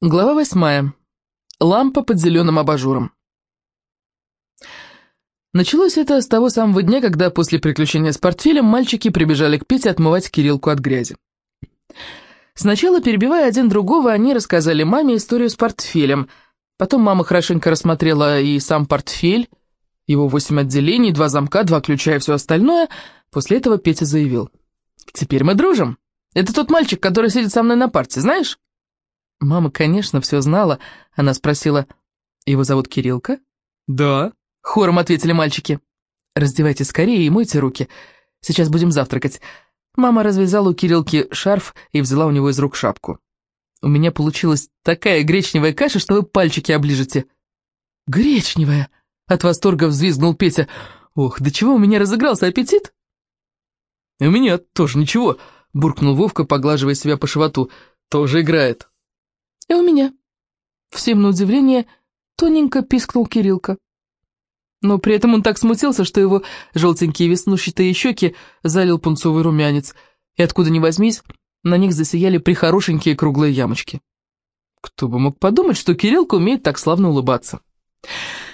Глава восьмая. Лампа под зеленым абажуром. Началось это с того самого дня, когда после приключения с портфелем мальчики прибежали к Пете отмывать Кириллку от грязи. Сначала, перебивая один другого, они рассказали маме историю с портфелем. Потом мама хорошенько рассмотрела и сам портфель, его восемь отделений, два замка, два ключа и все остальное. После этого Петя заявил. «Теперь мы дружим. Это тот мальчик, который сидит со мной на парте, знаешь?» Мама, конечно, все знала. Она спросила, «Его зовут Кириллка?» «Да», — хором ответили мальчики. «Раздевайтесь скорее и мойте руки. Сейчас будем завтракать». Мама развязала у Кириллки шарф и взяла у него из рук шапку. «У меня получилась такая гречневая каша, что вы пальчики оближете». «Гречневая!» — от восторга взвизгнул Петя. «Ох, до чего у меня разыгрался аппетит?» «У меня тоже ничего», — буркнул Вовка, поглаживая себя по животу. «Тоже играет». «И у меня». Всем на удивление тоненько пискнул Кириллка. Но при этом он так смутился, что его желтенькие веснущатые щеки залил пунцовый румянец, и откуда ни возьмись, на них засияли прихорошенькие круглые ямочки. Кто бы мог подумать, что Кириллка умеет так славно улыбаться.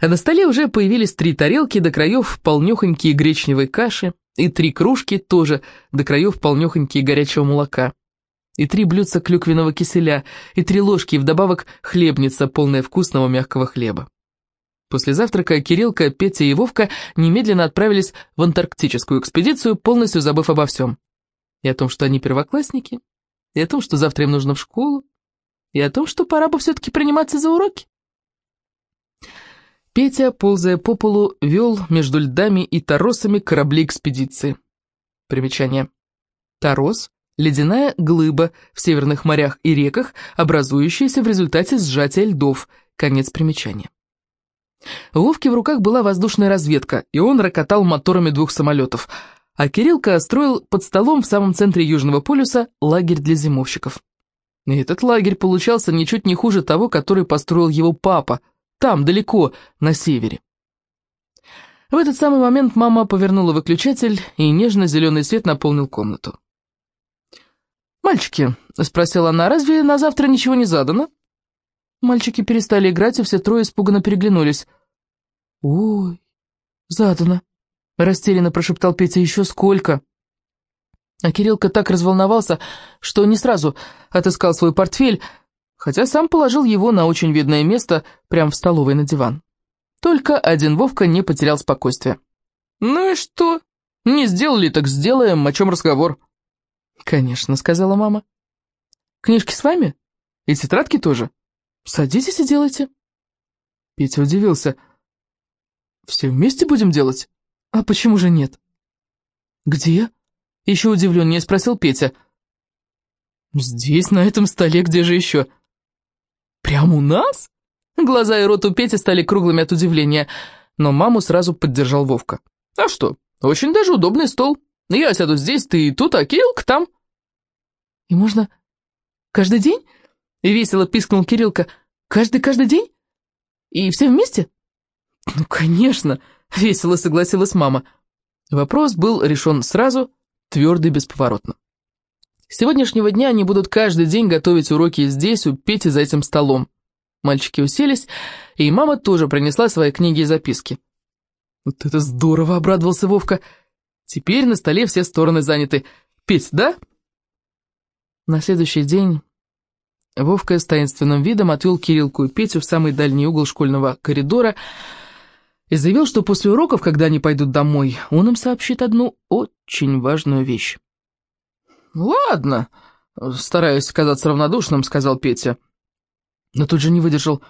А на столе уже появились три тарелки до краев полнёхонькие гречневой каши, и три кружки тоже до краев полнёхонькие горячего молока и три блюдца клюквенного киселя, и три ложки, и вдобавок хлебница, полная вкусного мягкого хлеба. После завтрака Кириллка, Петя и Вовка немедленно отправились в антарктическую экспедицию, полностью забыв обо всем. И о том, что они первоклассники, и о том, что завтра им нужно в школу, и о том, что пора бы все-таки приниматься за уроки. Петя, ползая по полу, вел между льдами и торосами корабли экспедиции. Примечание. Торос Ледяная глыба в северных морях и реках, образующаяся в результате сжатия льдов. Конец примечания. У в руках была воздушная разведка, и он рокотал моторами двух самолетов, а Кириллка строил под столом в самом центре Южного полюса лагерь для зимовщиков. И этот лагерь получался ничуть не хуже того, который построил его папа, там, далеко, на севере. В этот самый момент мама повернула выключатель, и нежно-зеленый свет наполнил комнату. «Мальчики», — спросила она, — «разве на завтра ничего не задано?» Мальчики перестали играть, и все трое испуганно переглянулись. «Ой, задано», — растерянно прошептал Петя, — «еще сколько?» А Кириллка так разволновался, что не сразу отыскал свой портфель, хотя сам положил его на очень видное место прямо в столовой на диван. Только один Вовка не потерял спокойствия. «Ну и что? Не сделали, так сделаем, о чем разговор?» «Конечно», — сказала мама. «Книжки с вами? И тетрадки тоже? Садитесь и делайте». Петя удивился. «Все вместе будем делать? А почему же нет?» «Где?» — еще удивленнее спросил Петя. «Здесь, на этом столе, где же еще?» «Прямо у нас?» Глаза и рот у Пети стали круглыми от удивления, но маму сразу поддержал Вовка. «А что, очень даже удобный стол. Я сяду здесь, ты тут, а Кириллка там». «И можно каждый день?» — весело пискнул Кириллка. «Каждый-каждый день? И все вместе?» «Ну, конечно!» — весело согласилась мама. Вопрос был решен сразу, твердо и бесповоротно. С сегодняшнего дня они будут каждый день готовить уроки здесь, у Пети, за этим столом. Мальчики уселись, и мама тоже принесла свои книги и записки. «Вот это здорово!» — обрадовался Вовка. «Теперь на столе все стороны заняты. Петь, да?» На следующий день Вовка с таинственным видом отвел Кириллку и Петю в самый дальний угол школьного коридора и заявил, что после уроков, когда они пойдут домой, он им сообщит одну очень важную вещь. «Ладно», — стараясь казаться равнодушным, — сказал Петя. Но тут же не выдержал.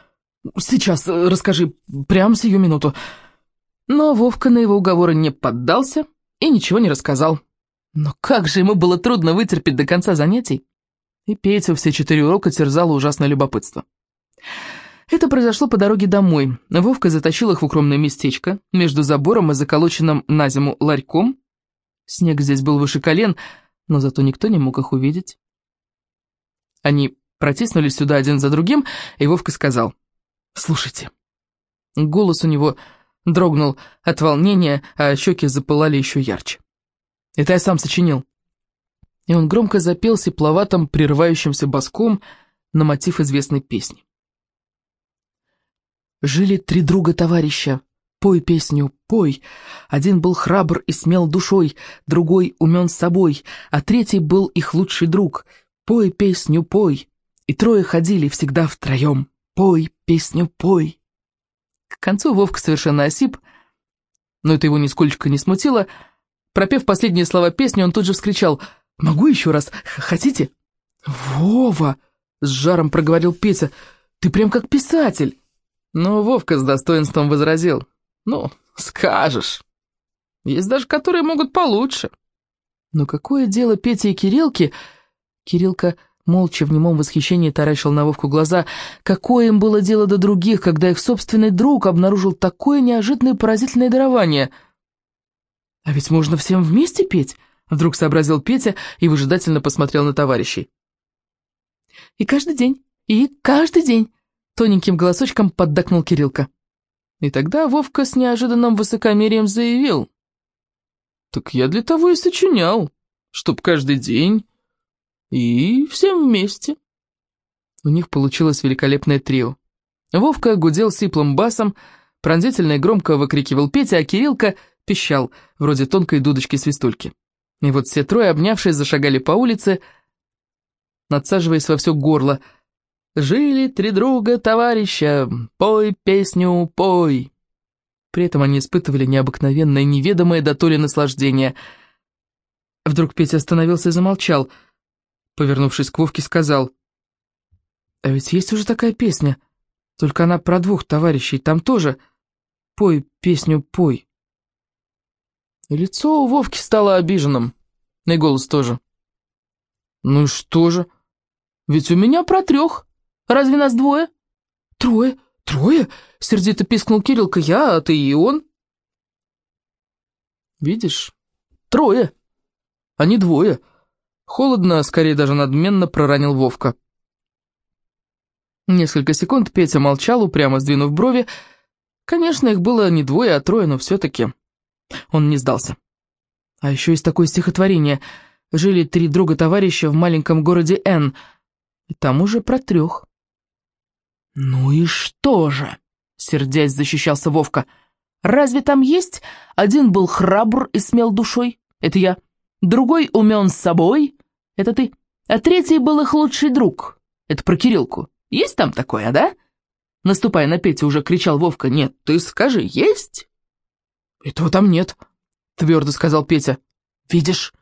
«Сейчас расскажи, прямо сию минуту». Но Вовка на его уговоры не поддался и ничего не рассказал. Но как же ему было трудно вытерпеть до конца занятий. И Петю все четыре урока терзало ужасное любопытство. Это произошло по дороге домой. Вовка затащил их в укромное местечко, между забором и заколоченным на зиму ларьком. Снег здесь был выше колен, но зато никто не мог их увидеть. Они протиснулись сюда один за другим, и Вовка сказал, «Слушайте». Голос у него дрогнул от волнения, а щеки запылали еще ярче. Это я сам сочинил». И он громко запел сепловатым, прерывающимся боском, на мотив известной песни. Жили три друга-товарища. Пой песню, пой. Один был храбр и смел душой, другой умен собой, а третий был их лучший друг. Пой песню, пой. И трое ходили всегда втроем. Пой песню, пой. К концу Вовка совершенно осип, но это его нисколько не смутило. Пропев последние слова песни, он тут же вскричал «Могу еще раз? Хотите?» «Вова!» — с жаром проговорил Петя. «Ты прям как писатель!» Но Вовка с достоинством возразил. «Ну, скажешь. Есть даже которые могут получше». Но какое дело Пете и Кириллке? Кириллка молча в немом восхищении таращил на Вовку глаза. Какое им было дело до других, когда их собственный друг обнаружил такое неожиданное поразительное дарование? «А ведь можно всем вместе петь?» — вдруг сообразил Петя и выжидательно посмотрел на товарищей. «И каждый день, и каждый день!» Тоненьким голосочком поддакнул Кириллка. И тогда Вовка с неожиданным высокомерием заявил. «Так я для того и сочинял, чтоб каждый день и всем вместе». У них получилось великолепное трио. Вовка гудел сиплым басом, пронзительно и громко выкрикивал Петя, а Кириллка пищал, вроде тонкой дудочки-свистульки. И вот все трое, обнявшись, зашагали по улице, надсаживаясь во все горло – Жили три друга товарища, пой песню, пой. При этом они испытывали необыкновенное, неведомое до то ли наслаждение. Вдруг Петя остановился и замолчал. Повернувшись к Вовке, сказал, «А ведь есть уже такая песня, только она про двух товарищей, там тоже «Пой песню, пой». И лицо у Вовки стало обиженным, и голос тоже. «Ну и что же? Ведь у меня про трех». Разве нас двое?» «Трое? Трое?» — сердито пискнул Кириллка. «Я, а ты и он». «Видишь? Трое, а не двое». Холодно, скорее даже надменно проронил Вовка. Несколько секунд Петя молчал, упрямо сдвинув брови. Конечно, их было не двое, а трое, но все-таки он не сдался. А еще есть такое стихотворение. Жили три друга-товарища в маленьком городе Н, и там уже про трех. «Ну и что же?» — сердясь защищался Вовка. «Разве там есть? Один был храбр и смел душой. Это я. Другой умен с собой. Это ты. А третий был их лучший друг. Это про Кириллку. Есть там такое, да?» Наступая на Петю, уже кричал Вовка. «Нет, ты скажи, есть?» «Этого там нет», — твердо сказал Петя. «Видишь?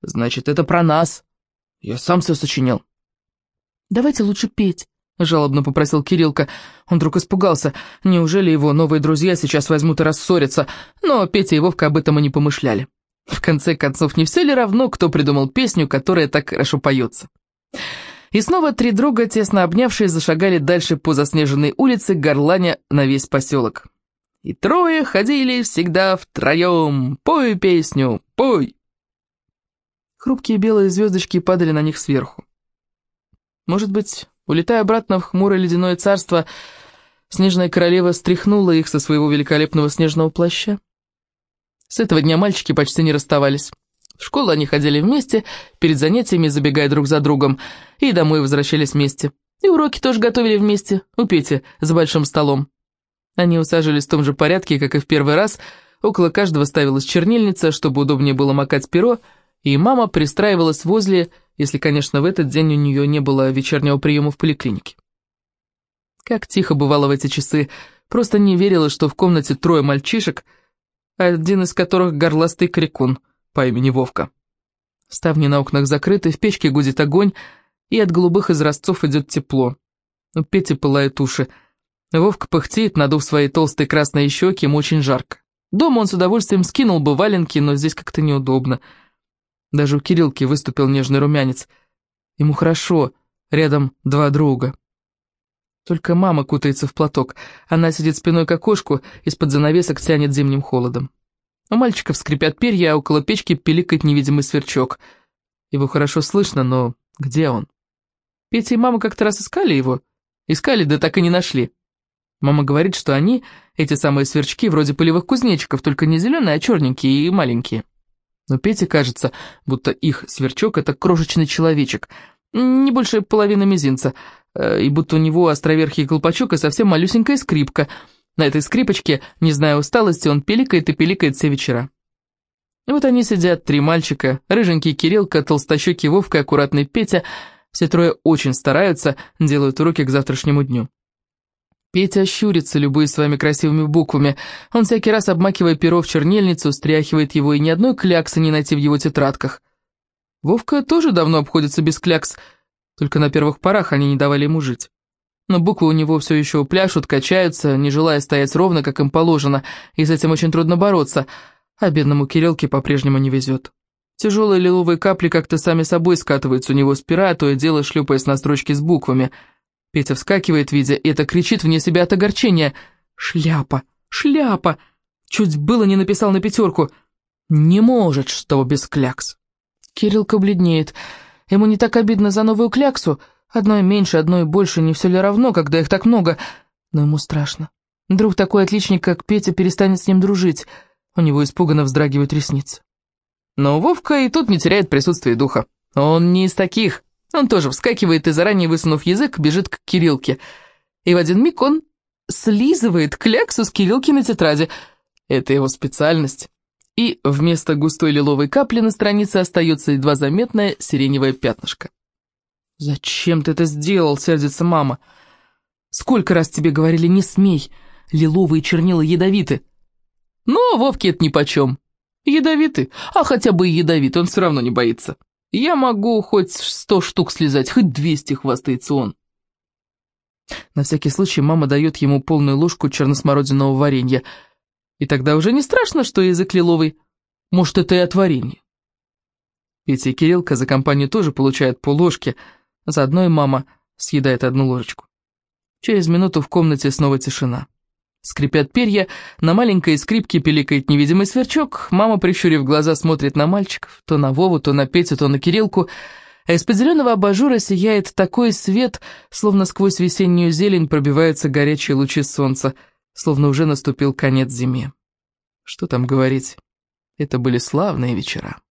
Значит, это про нас. Я сам все сочинил». «Давайте лучше петь», — жалобно попросил Кириллка. Он вдруг испугался. Неужели его новые друзья сейчас возьмут и рассорятся? Но Петя и Вовка об этом и не помышляли. В конце концов, не все ли равно, кто придумал песню, которая так хорошо поется? И снова три друга, тесно обнявшие, зашагали дальше по заснеженной улице, горланя на весь поселок. И трое ходили всегда втроем. Пой песню, пой! Хрупкие белые звездочки падали на них сверху. Может быть, Улетая обратно в хмурое ледяное царство, снежная королева стряхнула их со своего великолепного снежного плаща. С этого дня мальчики почти не расставались. В школу они ходили вместе, перед занятиями забегая друг за другом, и домой возвращались вместе. И уроки тоже готовили вместе, у Пети, за большим столом. Они усаживались в том же порядке, как и в первый раз, около каждого ставилась чернильница, чтобы удобнее было макать перо, и мама пристраивалась возле если, конечно, в этот день у нее не было вечернего приема в поликлинике. Как тихо бывало в эти часы, просто не верила, что в комнате трое мальчишек, один из которых горластый крикун по имени Вовка. Ставни на окнах закрыты, в печке гудит огонь, и от голубых изразцов идет тепло. У Пети пылают уши. Вовка пыхтеет, надув свои толстые красные щеки, ему очень жарко. Дома он с удовольствием скинул бы валенки, но здесь как-то неудобно. Даже у Кириллки выступил нежный румянец. Ему хорошо, рядом два друга. Только мама кутается в платок. Она сидит спиной к окошку, из-под занавесок тянет зимним холодом. У мальчиков скрипят перья, а около печки пиликает невидимый сверчок. Его хорошо слышно, но где он? Петя и мама как-то раз искали его. Искали, да так и не нашли. Мама говорит, что они, эти самые сверчки, вроде полевых кузнечиков, только не зеленые, а черненькие и маленькие. Но Пете кажется, будто их сверчок — это крошечный человечек, не больше половины мизинца, э, и будто у него островерхий колпачок и совсем малюсенькая скрипка. На этой скрипочке, не зная усталости, он пиликает и пиликает все вечера. И вот они сидят, три мальчика, рыженький Кириллка, толстощекий Вовка аккуратный Петя. Все трое очень стараются, делают уроки к завтрашнему дню. Петя щурится, любуясь своими красивыми буквами. Он всякий раз, обмакивая перо в чернильницу, стряхивает его, и ни одной кляксы не найти в его тетрадках. Вовка тоже давно обходится без клякс, только на первых порах они не давали ему жить. Но буквы у него все еще пляшут, качаются, не желая стоять ровно, как им положено, и с этим очень трудно бороться, а бедному Кириллке по-прежнему не везет. Тяжелые лиловые капли как-то сами собой скатываются у него с пера, то и дело шлепаясь на строчки с буквами — Петя вскакивает, видя это, кричит вне себя от огорчения. «Шляпа! Шляпа!» Чуть было не написал на пятерку. «Не может, что без клякс!» Кириллка бледнеет. Ему не так обидно за новую кляксу. Одной меньше, одной больше, не все ли равно, когда их так много. Но ему страшно. Вдруг такой отличник, как Петя, перестанет с ним дружить. У него испуганно вздрагивают ресницы. Но Вовка и тут не теряет присутствия духа. Он не из таких. Он тоже вскакивает и, заранее высунув язык, бежит к Кириллке. И в один миг он слизывает кляксу с Кириллки на тетради. Это его специальность. И вместо густой лиловой капли на странице остается едва заметное сиреневое пятнышко. «Зачем ты это сделал?» — сердится мама. «Сколько раз тебе говорили, не смей, лиловые чернила ядовиты». Но Вовке это нипочем. Ядовиты, а хотя бы и ядовит, он все равно не боится. Я могу хоть сто штук слезать, хоть двести, хвастается он. На всякий случай мама дает ему полную ложку черносмородиного варенья. И тогда уже не страшно, что язык лиловый. Может, это и от. Петя и Кириллка за компанию тоже получают полложки, заодно и мама съедает одну ложечку. Через минуту в комнате снова тишина. Скрипят перья, на маленькой скрипке пиликает невидимый сверчок, мама, прищурив глаза, смотрит на мальчиков, то на Вову, то на Петю, то на Кириллку, а из-под зеленого абажура сияет такой свет, словно сквозь весеннюю зелень пробиваются горячие лучи солнца, словно уже наступил конец зиме. Что там говорить, это были славные вечера.